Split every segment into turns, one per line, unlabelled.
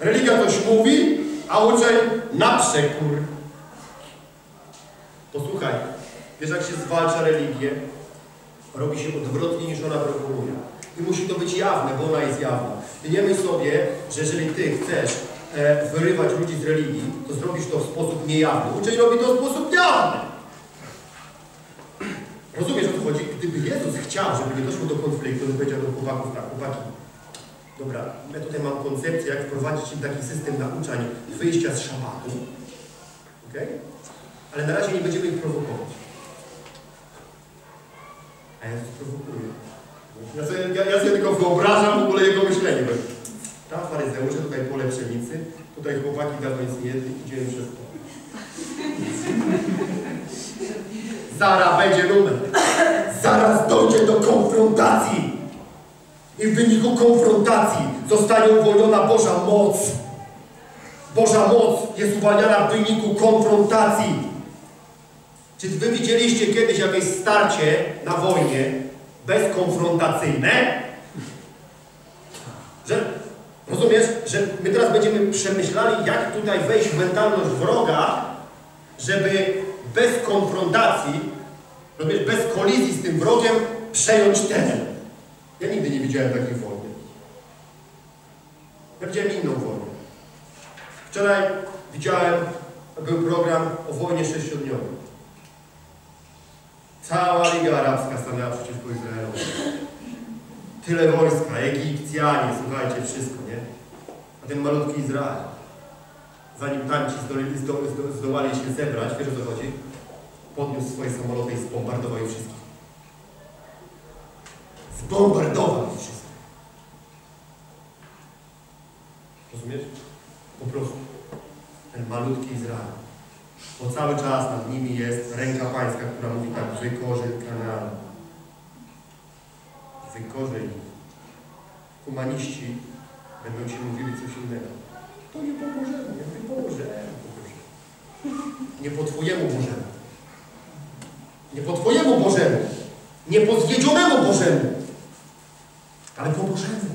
Religia coś mówi, a uczeń na przekór. Posłuchaj, wiesz jak się zwalcza religię? Robi się odwrotnie niż ona proponuje. I musi to być jawne, bo ona jest jawna. Myśl sobie, że jeżeli ty chcesz e, wyrywać ludzi z religii, to zrobisz to w sposób niejawny. Uczeń robi to w sposób jawny. Rozumiesz o co chodzi? Gdyby Jezus chciał, żeby nie doszło do konfliktu, to powiedział do chłopaków tak, chłopaki, dobra, ja tutaj mam koncepcję, jak wprowadzić im taki system nauczań wyjścia z szabatu, okej? Ale na razie nie będziemy ich prowokować. A Jezus prowokuje. Ja sobie, ja, ja sobie tylko wyobrażam w ogóle jego myślenie. Tam faryzeusze, tutaj pole pszenicy, tutaj chłopaki dawno nic nie jedli, idziemy przez to. Zara będzie numer. Zaraz dojdzie do konfrontacji. I w wyniku konfrontacji zostanie uwolniona Boża moc. Boża moc jest uwalniana w wyniku konfrontacji. Czy wy widzieliście kiedyś jakieś starcie na wojnie bezkonfrontacyjne? Że, rozumiesz, że my teraz będziemy przemyślali, jak tutaj wejść w mentalność wroga, żeby bez konfrontacji, rozumiesz, bez kolizji z tym wrogiem przejąć teren. Ja nigdy nie widziałem takiej wojny. Ja widziałem inną wojnę. Wczoraj widziałem, był program o wojnie sześciodniowej. Cała Liga Arabska stanęła przeciwko Izraelowi. Tyle wojska, Egipcjanie, słuchajcie, wszystko, nie? A ten malutki Izrael, zanim tamci zdołali, zdo, zdo, zdołali się zebrać, wiesz o co chodzi? Podniósł swoje samoloty i zbombardował je wszystkich. Zbombardował je wszystkich. Rozumiesz? Po prostu. Ten malutki Izrael. Bo cały czas nad nimi jest ręka pańska, która mówi tak, wykorzeń Kanaan. Wykorzeń. Humaniści będą ci mówili coś innego. To nie po Bożemu, Bożemu, po Bożemu. Nie po Twojemu Bożemu. Nie po Twojemu Bożemu. Nie po zwiedzionemu Bożemu. Ale po Bożemu.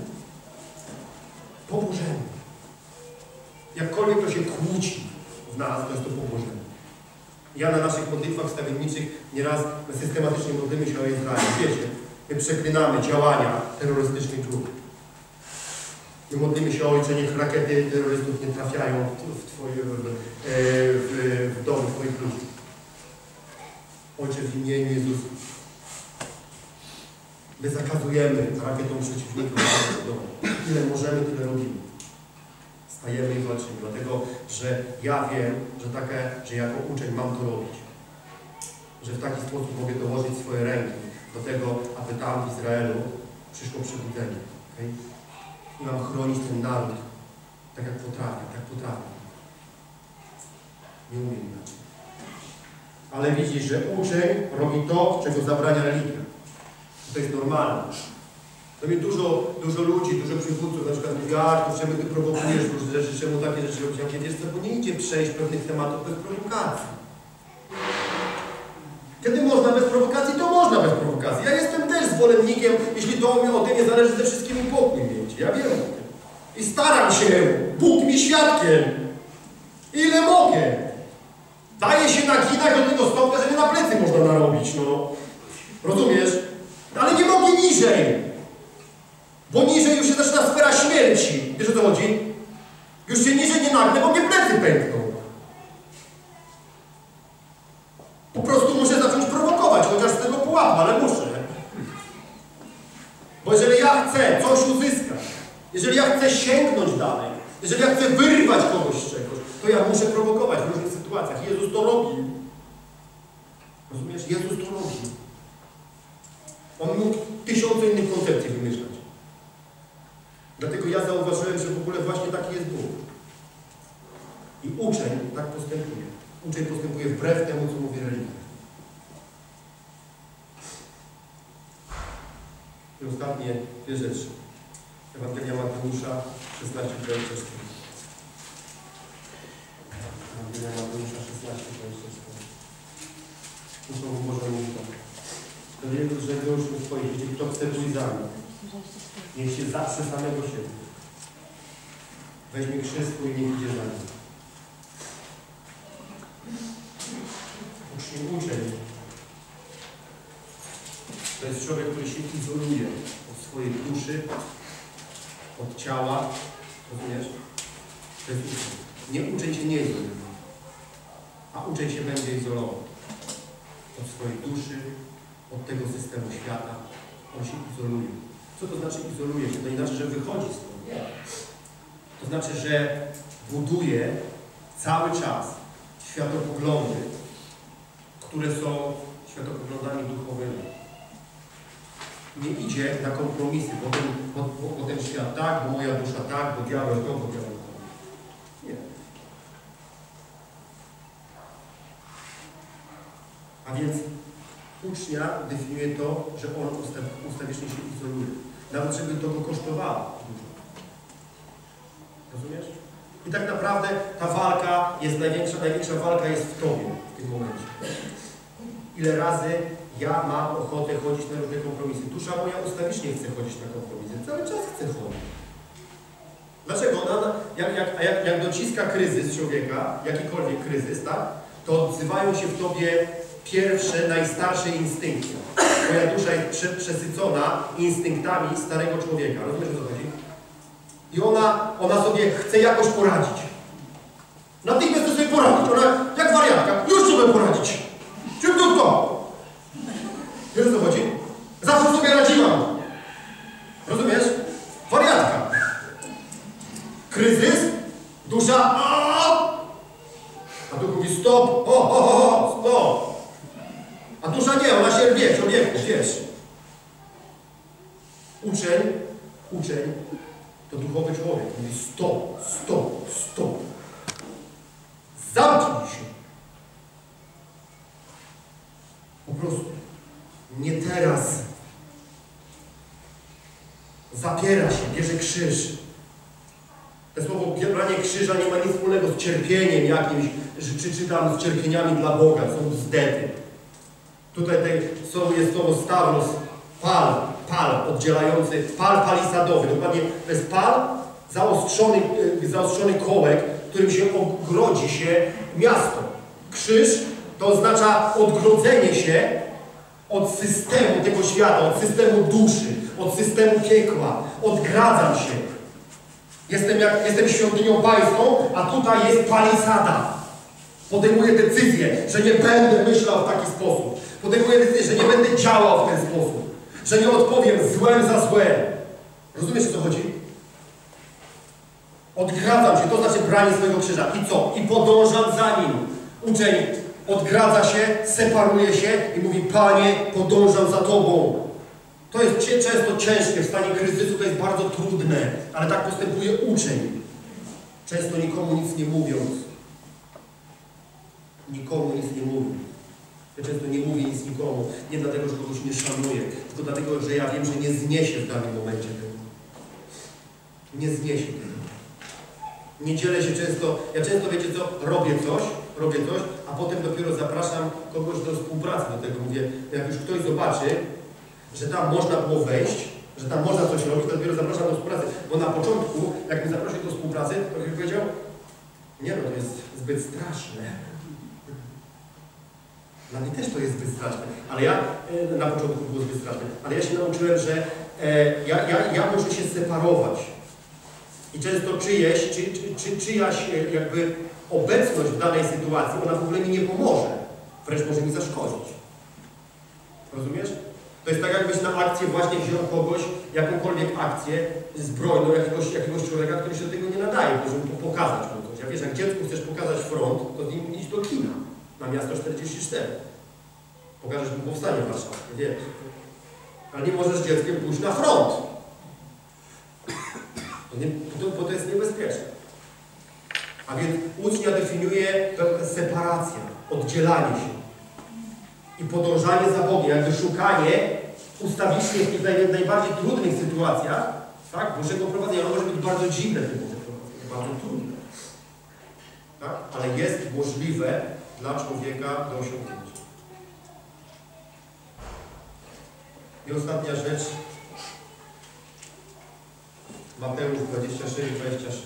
Po Bożemu. Jakkolwiek to się kłóci w nas, to jest to po Bożemu. Ja na naszych modlitwach stawienniczych nieraz systematycznie modlimy się o Izrael. Wiecie, my przeklinamy działania terrorystycznych grup. My modlimy się Ojcze, niech rakiety terrorystów nie trafiają w, twoje, w, w, w domy Twoich ludzi. Ojcze, w imieniu Jezusa. My zakazujemy rakietom przeciwników do domu. Ile możemy, tyle robimy. Stajemy i walczymy, dlatego że ja wiem, że, takie, że jako uczeń mam to robić. Że w taki sposób mogę dołożyć swoje ręki do tego, aby tam w Izraelu przyszło przebudzenie. Okay? I mam chronić ten naród tak jak potrafię, tak potrafię. Nie umiem inaczej. Ale widzisz, że uczeń robi to, czego zabrania religia. To jest normalne. To dużo, dużo ludzi, dużo przywódców na przykład mówi, czemu ty prowokujesz różne rzeczy, czemu takie rzeczy robisz? Ja wiesz co, bo nie idzie przejść pewnych tematów bez prowokacji. Kiedy można bez prowokacji, to można bez prowokacji. Ja jestem też zwolennikiem, jeśli to mi o tym nie zależy, ze wszystkimi pokój mieć. Ja wiem. I staram się. Bóg mi świadkiem. Ile mogę. Daję się naginać do tego stopnia, że mnie na plecy można narobić, no. Rozumiesz? Ale nie mogę niżej. Bo niżej już się zaczyna sfera śmierci. Wiesz o co chodzi? Już się niżej nie nagnę, bo mnie plecy pękną. Po prostu muszę zacząć prowokować, chociaż z tego pułapu, ale muszę. Bo jeżeli ja chcę coś uzyskać, jeżeli ja chcę sięgnąć dalej, jeżeli ja chcę wyrwać kogoś z czegoś, to ja muszę prowokować w różnych sytuacjach. Jezus to robi. Rozumiesz? Jezus to robi. On mógł tysiące innych koncepcji wymyślać. Dlatego ja zauważyłem, że w ogóle właśnie taki jest Bóg. I uczeń tak postępuje. Uczeń postępuje wbrew temu, co mówi religia. I ostatnie dwie rzeczy. Ewangelia Mateusza 16, 24. Ewangelia Mateusza 16, 24. Tu Słowo Boże mówi tak. Do do uczniów swoich, jeśli kto chce pójść za mną, niech się zaprze samego siebie. weźmie krzyż swój i niech idzie za nim. Uczeń, uczeń. To jest człowiek, który się izoluje od swojej duszy, od ciała. Rozumiesz? To jest uczeń. Nie uczeń się nie izoluje, a uczeń się będzie izolował od swojej duszy, od tego systemu świata. On się izoluje. Co to znaczy izoluje się? To nie znaczy, że wychodzi stąd. Nie. To znaczy, że buduje cały czas światopoglądy, które są światopoglądami duchowymi. Nie idzie na kompromisy, bo ten, bo, bo, bo ten świat tak, bo moja dusza tak, bo diabeł to, bo diabeł to. Nie. A więc ucznia definiuje to, że on ustaw, ustawicznie się izoluje. Nawet żeby to go kosztowało dużo. Rozumiesz? I tak naprawdę ta walka jest największa, największa walka jest w Tobie w tym momencie. Ile razy ja mam ochotę chodzić na różne kompromisy. Dusza moja ustawicznie chce chodzić na kompromisy. Cały czas chce chodzić. Dlaczego? Ona, jak, jak, a jak, jak dociska kryzys człowieka, jakikolwiek kryzys, tak? To odzywają się w Tobie pierwsze, najstarsze instynkty. Twoja dusza jest prze, przesycona instynktami starego człowieka. Rozumiesz o co chodzi? I ona, ona sobie chce jakoś poradzić. Natychmiast chce sobie poradzić. Ona, jak wariatka, już sobie poradzić. Czym to to? Wiesz o co chodzi? Zawsze sobie radziłam. Rozumiesz? Wariatka. Kryzys, dusza, a, a duch mówi stop, o, o, o, o, stop. A dusza nie, ona się rwie, człowieku, wiesz. Uczeń, uczeń to duchowy człowiek. Mówi stop, stop, stop. Zamknij się. Po prostu. Nie teraz. Zapiera się, bierze krzyż. To słowo branie krzyża nie ma nic wspólnego z cierpieniem jakimś, czy, czy tam z cierpieniami dla Boga, są bzdety. Tutaj te słowo jest słowo stawros, pal, pal oddzielający, pal palisadowy. Dokładnie to jest pal, zaostrzony, y, zaostrzony kołek, którym się ogrodzi się miasto. Krzyż to oznacza odgrodzenie się od systemu tego świata, od systemu duszy, od systemu piekła. Odgradzam się. Jestem, jak, jestem świątynią pańską, a tutaj jest palisada. Podejmuję decyzję, że nie będę myślał w taki sposób. Podejmuję decyzję, że nie będę działał w ten sposób. Że nie odpowiem złem za złe. Rozumiesz o co chodzi? Odgradzam się, to znaczy branie swojego krzyża. I co? I podążam za nim. Uczeń odgradza się, separuje się i mówi, Panie, podążam za Tobą. To jest często ciężkie, w stanie kryzysu to jest bardzo trudne, ale tak postępuje uczeń. Często nikomu nic nie mówiąc. Nikomu nic nie mówi. Ja często nie mówię nic nikomu, nie dlatego, że kogoś nie szanuję, tylko dlatego, że ja wiem, że nie zniesie w danym momencie tego. Nie zniesie tego. Nie dzielę się często, ja często wiecie co, robię coś, robię coś, a potem dopiero zapraszam kogoś do współpracy do tego. Mówię, jak już ktoś zobaczy, że tam można było wejść, że tam można coś robić, to dopiero zapraszam do współpracy. Bo na początku, jak mnie zaprosił do współpracy, to ktoś powiedział, nie no, to jest zbyt straszne. Dla mnie też to jest zbyt straszne. Ale ja, e, na początku było zbyt straszne, ale ja się nauczyłem, że e, ja, ja, ja muszę się separować. I często czyjeś, czy, czy, czy, czyjaś e, jakby obecność w danej sytuacji, ona w ogóle mi nie pomoże. Wręcz może mi zaszkodzić. Rozumiesz? To jest tak, jakbyś na akcję właśnie wziął kogoś, jakąkolwiek akcję zbrojną, jakiegoś, jakiegoś człowieka, który się do tego nie nadaje, żeby mu pokazać mu coś. Ja wiesz, jak dziecku chcesz pokazać front, to z nim idź do kina na miasto 44. Pokażesz mu powstanie warszawskie, wiesz. Ale nie możesz dzieckiem pójść na front. To nie, bo to jest niebezpieczne. A więc ucznia definiuje separacja, oddzielanie się i podążanie za Bogiem, jakby szukanie ustawicznie w tych najbardziej trudnych sytuacjach, tak, Bożego prowadzenia. Ono może być bardzo dziwne, to bardzo trudne. Tak? Ale jest możliwe dla człowieka do osiągnięcia. I ostatnia rzecz. Mateusz 26, 26.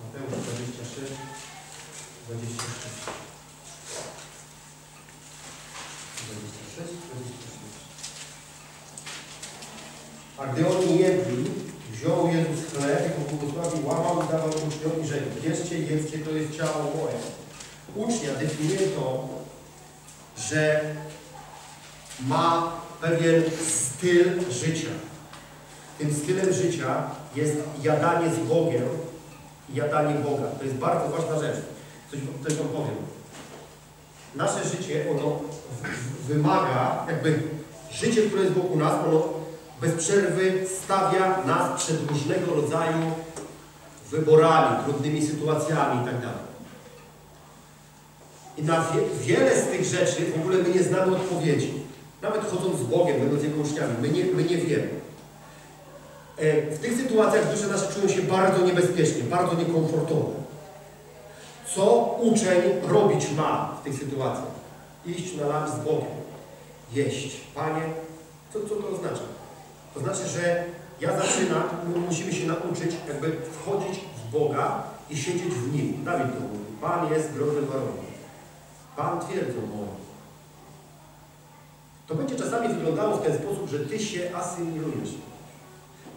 Mateusz 26, 26. 26, 26. A gdy oni jedli, wziął Jezus chleb i pobłogosławił, łamał i dawał uczniom i rzekł, bierzcie, jedzcie, to jest ciało moje. Ucznia definiuje to, że ma pewien styl życia. Tym stylem życia jest jadanie z Bogiem i jadanie Boga. To jest bardzo ważna rzecz. Coś, coś wam powiem. Nasze życie, ono wymaga, jakby życie, które jest wokół nas, ono bez przerwy stawia nas przed różnego rodzaju wyborami, trudnymi sytuacjami itd. I na wie, wiele z tych rzeczy w ogóle my nie znamy odpowiedzi. Nawet chodząc z Bogiem, będąc Jego uczniami, my nie, my nie wiemy. E, W tych sytuacjach dusze nasze czują się bardzo niebezpiecznie, bardzo niekomfortowo. Co uczeń robić ma w tych sytuacjach? Iść na lunch z Bogiem. Jeść. Panie, co, co to oznacza? To znaczy, że ja zaczynam, my musimy się nauczyć jakby wchodzić w Boga i siedzieć w Nim. Dawid to mówi. Pan jest grobem warunkiem. Pan twierdzą moją. To będzie czasami wyglądało w ten sposób, że Ty się asymilujesz.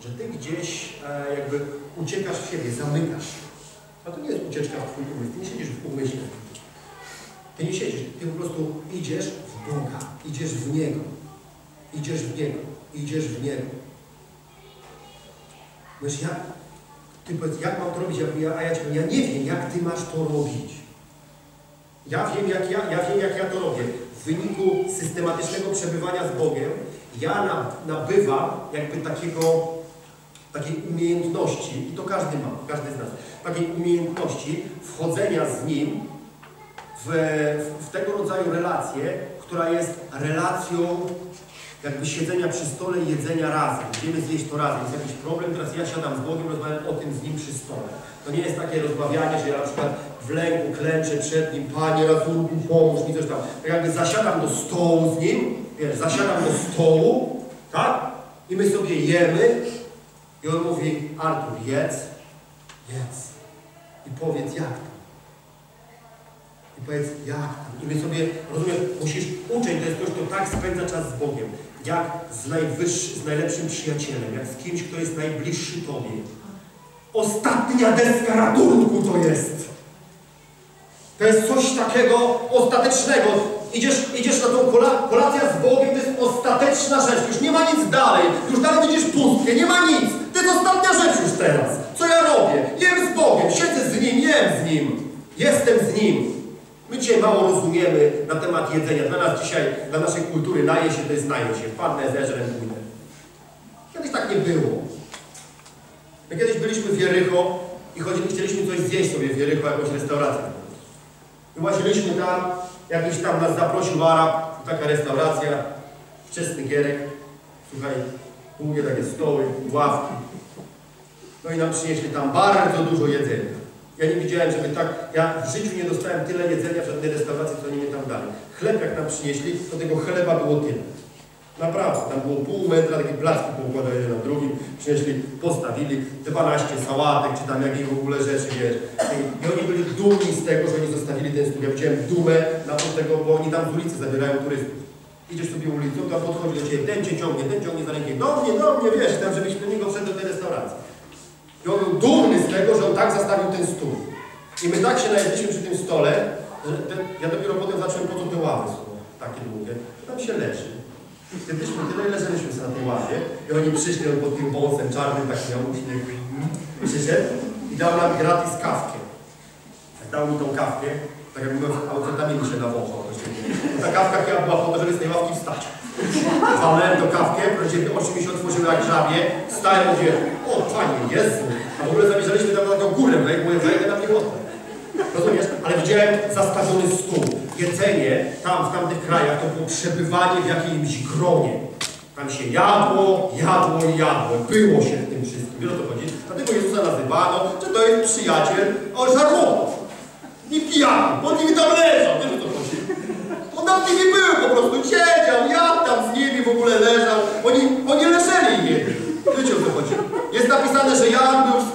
Że Ty gdzieś e, jakby uciekasz w siebie, zamykasz się. A to nie jest ucieczka w Twój umysł. Ty nie siedzisz w umyśle. Ty nie siedzisz. Ty po prostu idziesz w Boga. Idziesz w Niego. Idziesz w Niego. Idziesz w Niego. Mówisz, jak? Ty powiedz, jak mam to robić? Ja, a ja ci ja nie wiem, jak Ty masz to robić. Ja wiem, jak ja, ja wiem, jak ja to robię. W wyniku systematycznego przebywania z Bogiem ja na, nabywam jakby takiego, takiej umiejętności, i to każdy ma, każdy z nas, takiej umiejętności wchodzenia z Nim w, w, w tego rodzaju relację, która jest relacją jakby siedzenia przy stole i jedzenia razem. Idziemy zjeść to razem. Jest jakiś problem, teraz ja siadam z Bogiem, rozmawiam o tym z Nim przy stole. To nie jest takie rozmawianie, że ja na przykład w lęku klęczę przed Nim, Panie ratunku, pomóż mi, coś tam. Tak jakby zasiadam do stołu z Nim, wiesz, zasiadam do stołu, tak? I my sobie jemy i On mówi, Artur, jedz, jedz. I powiedz, jak to? I powiedz, jak tam? I my sobie, rozumiesz, musisz, uczeń to jest ktoś, kto tak spędza czas z Bogiem, jak z, najwyższy, z najlepszym przyjacielem, jak z kimś, kto jest najbliższy Tobie. Ostatnia deska ratunku to jest. To jest coś takiego ostatecznego. Idziesz, idziesz na tą kola, z Bogiem, to jest ostateczna rzecz. Już nie ma nic dalej. Już dalej widzisz pustkę, nie ma nic. To jest ostatnia rzecz już teraz. Co ja robię? Jem z Bogiem, siedzę z Nim, jem z Nim. Jestem z Nim. My dzisiaj mało rozumiemy na temat jedzenia. Dla nas dzisiaj, dla naszej kultury naje się to jest naje się. Wpadnę z eżerem pójdę. Kiedyś tak nie było. My kiedyś byliśmy w Jerycho i chcieliśmy coś zjeść sobie w Jerycho, jakąś restaurację. I łaziliśmy tam, jakiś tam nas zaprosił Arab, taka restauracja, wczesny gierek, słuchaj, długie takie stoły, ławki. No i nam przynieśli tam bardzo dużo jedzenia. Ja nie widziałem, żeby tak, ja w życiu nie dostałem tyle jedzenia w żadnej restauracji, co oni mi tam dali. Chleb jak nam przynieśli, to tego chleba było tyle. Naprawdę, tam było pół metra, takie placki poukładane jeden na drugim, przynieśli, postawili 12 sałatek, czy tam jakieś w ogóle rzeczy, wiesz. I, I oni byli dumni z tego, że oni zostawili ten stół. Ja widziałem dumę na to tego, bo oni tam z ulicy zabierają turystów. Idziesz sobie ulicą, tam podchodzi do Ciebie, ten Cię ciągnie, ten ciągnie za rękę, do mnie, do mnie, wiesz, tam żebyś do niego wszedł do tej restauracji. I on był dumny z tego, że on tak zastawił ten stół. I my tak się najedliśmy przy tym stole, że ja dopiero potem zacząłem po co te ławy są takie długie. Tam się leży. Kiedyśmy tyle leżeliśmy sobie na tej ławie i oni przyszli, on pod tym wąsem czarnym, tak miał uśmiech. Przyszedł i dał nam gratis kawkę. Jak dał mi tą kawkę, tak jakby autentaminy się nawąchał. Ta kawka chyba była po to, żeby z tej ławki wstać. Walnąłem do kawkę, proszę, oczy mi się otworzyły jak żabie, stałem mówię, o Panie Jezu, a w ogóle zamierzaliśmy tam na taką górę mówię, wejdę na piechotę. Rozumiesz? Ale widziałem zastawiony stół. Jedzenie tam, w tamtych krajach, to było przebywanie w jakimś gronie. Tam się jadło, jadło i jadło. Było się w tym wszystkim. Wiesz o co chodzi? Dlatego Jezusa nazywano, że to jest przyjaciel o żarłotów. I pijany, bo on nimi tam leżał. Wiesz o co chodzi? On tam z nimi był po prostu, siedział, jadł tam z nimi, w ogóle leżał. Oni, oni leżeli i jedli. Wiecie o co chodzi? Jest napisane, że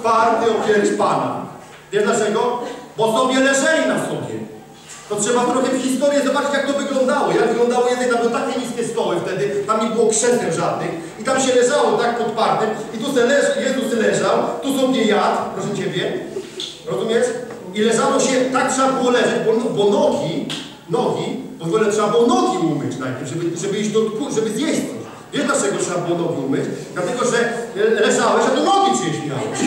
Wsparty o Pana. Wiesz dlaczego? Bo sobie leżeli na sobie. To trzeba trochę w historię zobaczyć, jak to wyglądało. Jak wyglądało jedzenie, tam były takie niskie stoły wtedy, tam nie było krzeseł żadnych. I tam się leżało tak podpartym i tu se leż, Jezus leżał, tu sobie jadł, proszę Ciebie, rozumiesz? I leżało się, tak trzeba było leżeć, bo, bo nogi, nogi, w ogóle trzeba było nogi umyć najpierw, żeby, żeby iść do, żeby zjeść coś. Wiesz dlaczego trzeba było nogi umyć? Dlatego, że leżałeś, a to nogi czyjeś miałeś.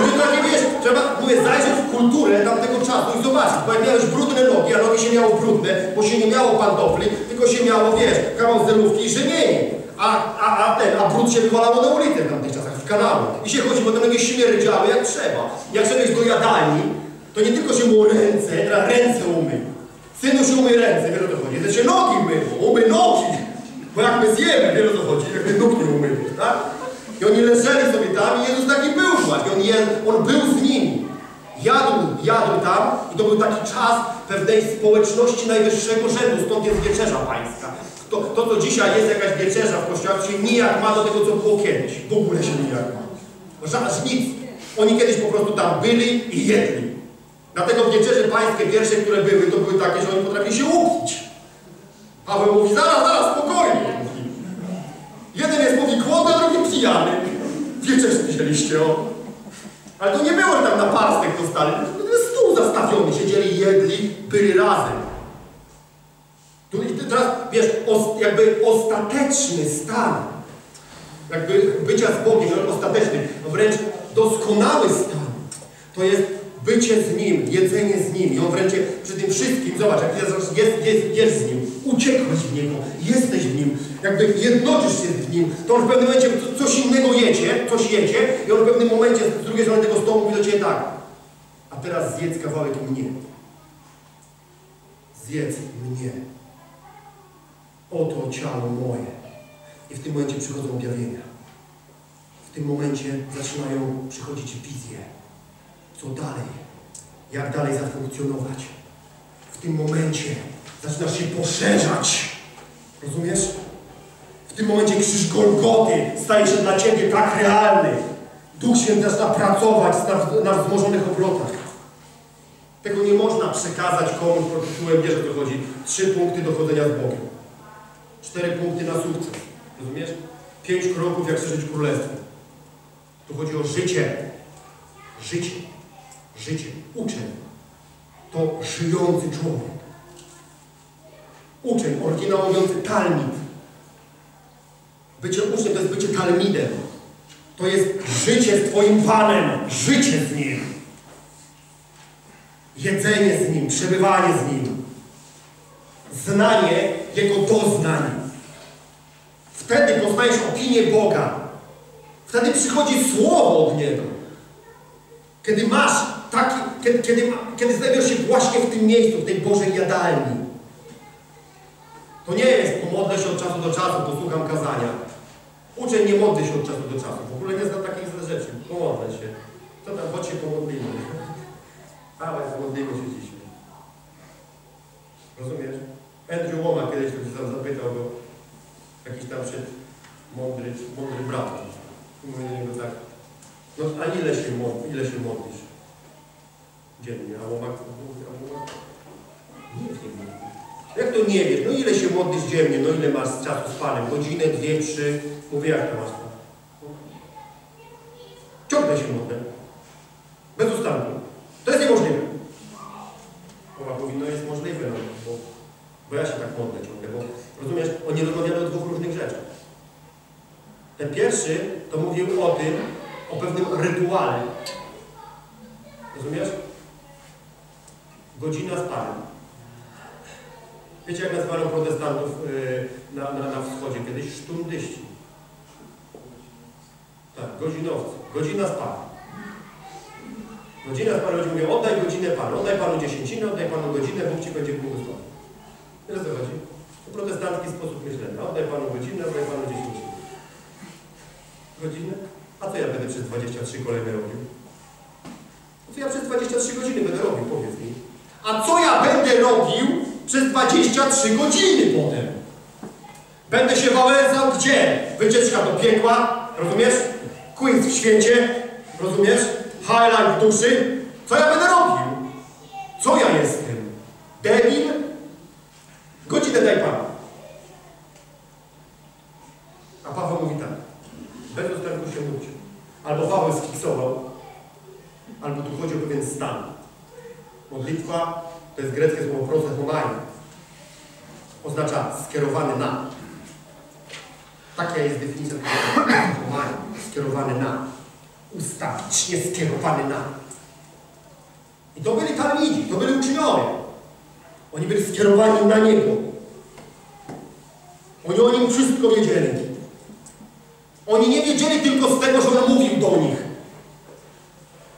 Mówię, to wiesz, trzeba, mówię, zajrzeć w kulturę tamtego czasu i zobaczyć, bo jak miałeś brudne nogi, a nogi się miało brudne, bo się nie miało pantofli, tylko się miało, wiesz, kawał zelówki i rzemienie. A, a, a ten, a brud się wywalało na ulicę w tamtych czasach, w kanały. I się chodzi, bo te nogi śmierdziały jak trzeba. Jak szedłeś do jadalni, to nie tylko się myło ręce, teraz ręce umyj. Synu się umyj ręce, wiesz o to chodzi. To się nogi myło, umyj nogi. Bo jak my zjemy, wiesz o co chodzi, jak nóg nie umyjesz, tak? I oni leżeli sobie tam i Jezus taki był właśnie. On, on był z nimi. Jadł, jadł tam i to był taki czas pewnej społeczności najwyższego rzędu, stąd jest wieczerza pańska. To, to co dzisiaj jest jakaś wieczerza w kościołach, się nijak ma do tego, co było kiedyś. W ogóle się nijak ma. Żadne nic. Oni kiedyś po prostu tam byli i jedli. Dlatego w wieczerze pańskie pierwsze, które były, to były takie, że oni potrafili się upić. Paweł mówi, zaraz, zaraz, spokojnie. Mówi. Jeden jest, mówi, głodny, a drugi pijany. Wzięliście, o. Ale to nie było, że tam na parstek dostali. To jest stół zastawiony, siedzieli, jedli, byli razem. Tu, I teraz, wiesz, jakby ostateczny stan, jakby bycia z Bogiem, ostateczny, wręcz doskonały stan, to jest bycie z Nim, jedzenie z Nim. I on wręcz przy tym wszystkim, zobacz, jak jest, jest, jest, jest z Nim, uciekłeś w Niego, jesteś w Nim, jakby jednoczysz się z Nim, to on w pewnym momencie coś innego jecie, coś jecie i on w pewnym momencie z drugiej strony tego stołu mówi do Ciebie tak, a teraz zjedz kawałek mnie. Zjedz mnie. Oto ciało moje. I w tym momencie przychodzą objawienia. W tym momencie zaczynają przychodzić wizje. Co dalej? Jak dalej zafunkcjonować? W tym momencie zaczynasz się poszerzać. Rozumiesz? W tym momencie krzyż Golgoty staje się dla Ciebie tak realny. Duch Święty zaczyna pracować na, wzmożonych obrotach. Tego nie można przekazać komuś pod tytułem, wiesz o co chodzi, trzy punkty dochodzenia z Bogiem. Cztery punkty na sukces. Rozumiesz? Pięć kroków, jak przeżyć królestwo. Tu chodzi o życie. Życie. Życie. Uczeń. To żyjący człowiek. Uczeń, oryginał mówiący talmid. Bycie uczniem to jest bycie talmidem. To jest życie z Twoim Panem. Życie z Nim. Jedzenie z Nim, przebywanie z Nim. Znanie Jego doznań. Wtedy poznajesz opinię Boga. Wtedy przychodzi słowo od Niego. Kiedy masz taki, kiedy, kiedy, kiedy się właśnie w tym miejscu, w tej Bożej jadalni. To nie jest pomodlę się od czasu do czasu, posłucham kazania. Uczeń nie modli się od czasu do czasu. W ogóle nie zna takich rzeczy. Pomodlę się. Co tam, chodź się pomodlimy. Ale pomodlimy się dzisiaj. Rozumiesz? Andrew Woma kiedyś ktoś tam zapytał go, jakiś tam przed mądry, mądry brat. Mówi do niego tak, no a ile się, modl, ile się modlisz? Dziennie. A Łomak mówi, a nie wiem. Jak to nie wiesz? No ile się modlisz dziennie? No ile masz czasu z Panem? Godzinę, dwie, trzy? Mówię, jak to masz? Ciągle się modlę. Bez ustanku. To jest niemożliwe. Łomak mówi, no jest możliwe, no, bo, bo ja się tak modlę ciągle, bo rozumiesz, oni rozmawiają o dwóch różnych rzeczach. Ten pierwszy to mówił o tym, o pewnym rytuale. Rozumiesz? Godzina z Panem. Wiecie, jak nazywano protestantów yy, na, na, na wschodzie? Kiedyś sztundyści. Tak, godzinowcy. Godzina z Panem. Godzina z Panem ludzie mówią, oddaj godzinę Panu, oddaj Panu dziesięcinę, oddaj Panu godzinę, Bóg Ci będzie błogosławił. Wiesz o co chodzi? To sposób myślenia. Oddaj Panu godzinę, oddaj Panu dziesięcinę. Godzinę? A co ja będę przez 23 kolejne robił? A co ja przez 23 godziny będę robił, powiedz mi. A co ja będę robił przez 23 godziny potem? Będę się wałęsał gdzie? Wycieczka do piekła, rozumiesz? Quiz w święcie, rozumiesz? Highlight w duszy. Co ja będę robił? Co ja jestem? Debil? Godzinę daj Panu. A Paweł mówi tak. tu się nudził. Albo Paweł skiksował, albo tu chodzi o pewien stan. Modlitwa to jest greckie słowo prosechomai. Oznacza skierowany na. Taka jest definicja prosechomai. Skierowany na. Ustawicznie skierowany na. I to byli talmidzi, to byli uczniowie. Oni byli skierowani na Niego. Oni o Nim wszystko wiedzieli. Oni nie wiedzieli tylko z tego, że On mówił do nich.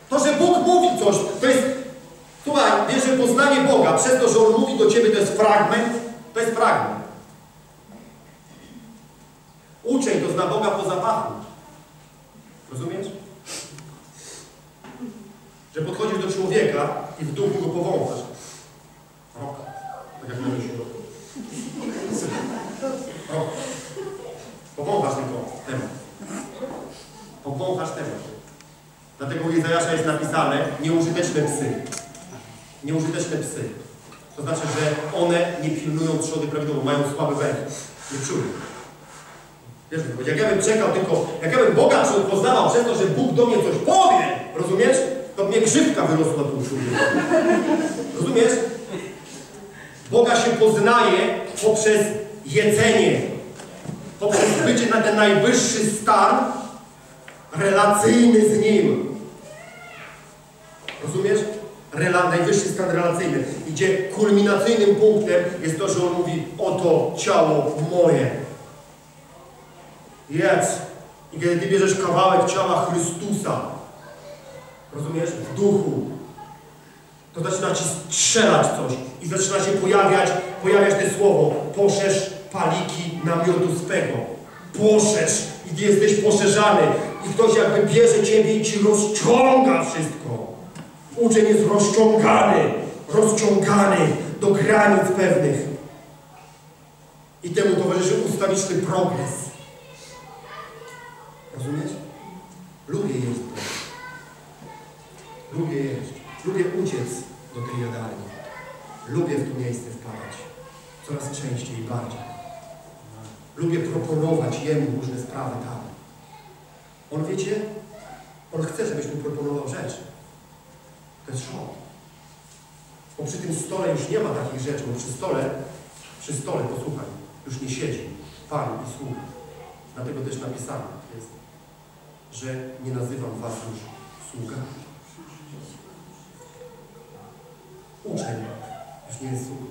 To, że Bóg mówi coś, to jest... Boga przez to, że On mówi do Ciebie, to jest fragment, to jest fragment. Uczeń to zna Boga po zapachu. Rozumiesz? Że podchodzisz do człowieka i w duchu go powąchasz. O, tak jak mówisz. O, powąchasz tylko temat. Powąchasz temat. Dlatego u Izajasza jest napisane nieużyteczne psy. Nieużyteczne psy. To znaczy, że one nie pilnują trzody prawidłowo, mają słaby węch. Nie czują. Wiesz, jak ja bym czekał tylko, jak ja bym Boga poznawał przez to, że Bóg do mnie coś powie, rozumiesz? To mnie grzybka wyrosła tu. Rozumiesz? Boga się poznaje poprzez jedzenie, poprzez bycie na ten najwyższy stan relacyjny z Nim. Rela, najwyższy stan relacyjny. Gdzie kulminacyjnym punktem jest to, że On mówi oto ciało moje. Jedz. I kiedy Ty bierzesz kawałek ciała Chrystusa, rozumiesz, w duchu, to zaczyna Ci strzelać coś i zaczyna się pojawiać, pojawiać te słowo poszerz paliki namiotu swego. Poszerz. I Ty jesteś poszerzany. I ktoś jakby bierze Ciebie i Ci rozciąga wszystko. Uczeń jest rozciągany, rozciągany do granic pewnych. I temu towarzyszy ustawiczny progres. Rozumiesz? Lubię jeść. Lubię jeść. Lubię uciec do tej jadalni. Lubię w to miejsce wpadać. Coraz częściej i bardziej. Lubię proponować Jemu różne sprawy tam. On, wiecie, On chce, żebyś mu proponował rzeczy. To jest szok. Bo przy tym stole już nie ma takich rzeczy, bo przy stole, przy stole, posłuchaj, już nie siedzi Pan i sługa. Dlatego też napisane jest, że nie nazywam was już sługami. Uczeń już nie jest sługą.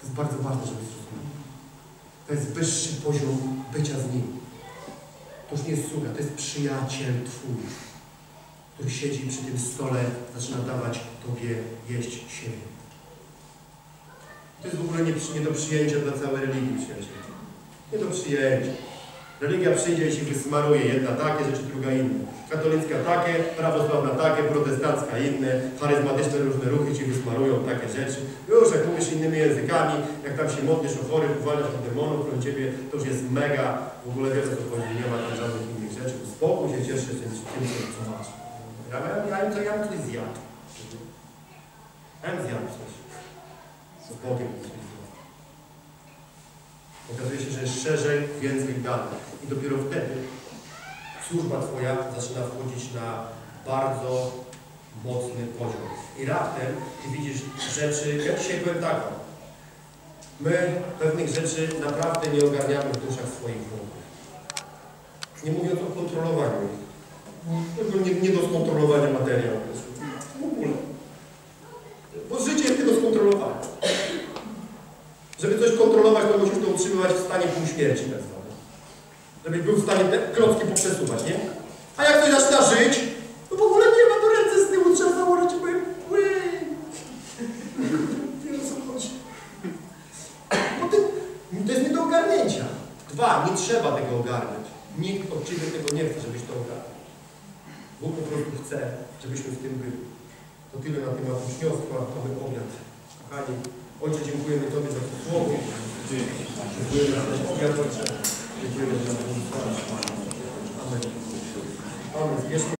To jest bardzo ważne, żeby zrozumieć. To jest wyższy poziom bycia z Nim. To już nie jest sługa, to jest przyjaciel Twój, który siedzi przy tym stole, zaczyna dawać Tobie jeść siebie. To jest w ogóle nie, nie do przyjęcia dla całej religii, przyjaciele. Nie do przyjęcia. Religia przyjdzie i się wysmaruje. Jedna takie rzeczy, druga inne. Katolicka takie, prawosławna takie, protestancka inne, charyzmatyczne różne ruchy ci wysmarują takie rzeczy. Już jak mówisz innymi językami, jak tam się modlisz o chorych, uwalniasz od demonów, to ciebie to już jest mega, w ogóle wiesz o co chodzi, nie ma tam żadnych innych rzeczy. Uspokój się, cieszę się tym, co masz. Ja, ja, ja, ja, ja bym coś zjadł. Ja bym zjadł coś. Z Bogiem. Okazuje się, że szerzej, więcej dalej. I dopiero wtedy służba Twoja zaczyna wchodzić na bardzo mocny poziom. I raptem Ty widzisz rzeczy, ja dzisiaj powiem tak, my pewnych rzeczy naprawdę nie ogarniamy w duszach swoich wrogów. Nie mówiąc o kontrolowaniu ich. Tylko nie, nie do skontrolowania